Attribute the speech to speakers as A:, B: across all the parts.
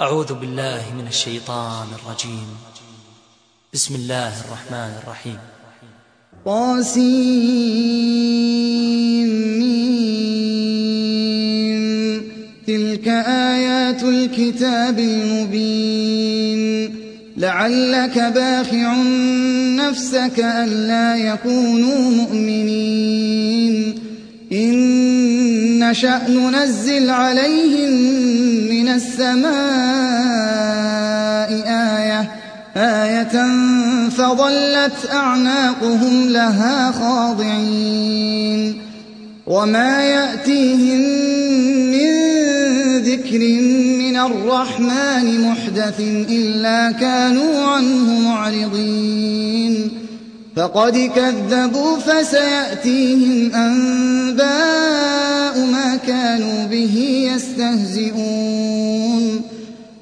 A: أعوذ بالله من الشيطان الرجيم. بسم الله الرحمن الرحيم.
B: طاسين تلك آيات الكتاب المبين. لعلك باخع نفسك ألا يكونوا مؤمنين. إن نشأ ننزل عليهم السماء آية آية فظلت أعناقهم لها خاضعين. وما يأتيهم من ذكر من الرحمن محدث إلا كانوا عنه معرضين. فقد كذبوا فسيأتيهم أنباء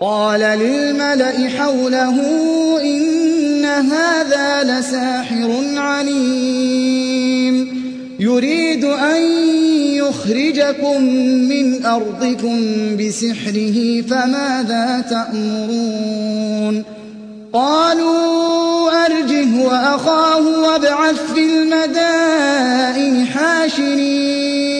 B: قال للملأ حوله إن هذا لساحر عليم. يريد أن يخرجكم من أرضكم بسحره فماذا تأمرون؟ قالوا أرجه وأخاه وابعث في المدائن حاشرين.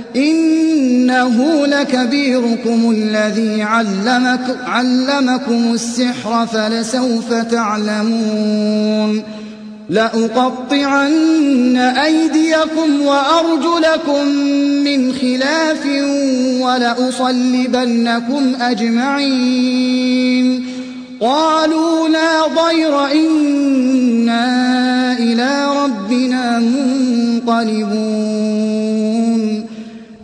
B: إنه لكبيركم الذي علمك علمكم السحر فلسوف تعلمون. لأقطعن أيديكم وأرجلكم من خلاف ولأصلبنكم أجمعين. قالوا لا ضير إنا إلى ربنا منقلبون.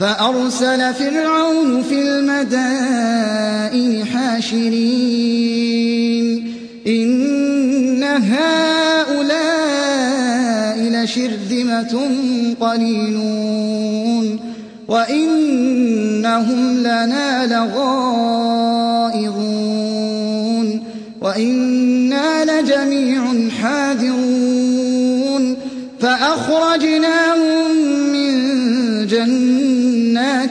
B: فأرسل فرعون في المدائن حاشرين. إن هؤلاء لشرذمة قليلون. وإنهم لنا لغائظون. وإنا لجميع حاذرون. فأخرجناهم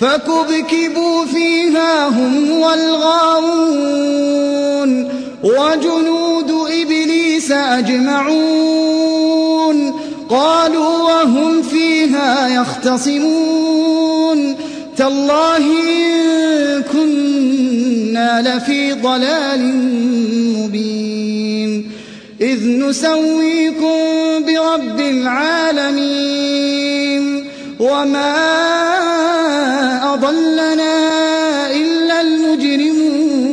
B: فكبكبوا فيها هم والغاوون وجنود إبليس أجمعون قالوا وهم فيها يختصمون تالله إن كنا لفي ضلال مبين إذ نسويكم برب العالمين وما أضلنا إلا المجرمون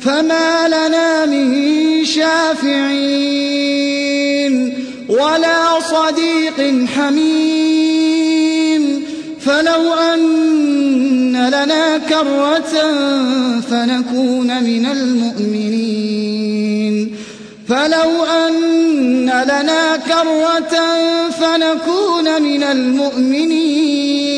B: فما لنا من شافعين ولا صديق حميم فلو أن لنا كرة فنكون من المؤمنين فلو أن لنا كرة فنكون من المؤمنين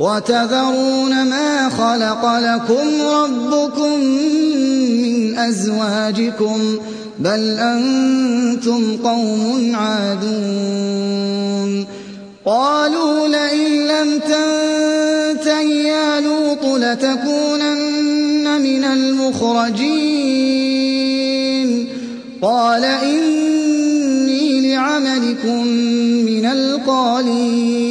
B: وتذرون ما خلق لكم ربكم من أزواجكم بل أنتم قوم عادون قالوا لئن لم تنته يا لوط لتكونن من المخرجين قال إني لعملكم من القالين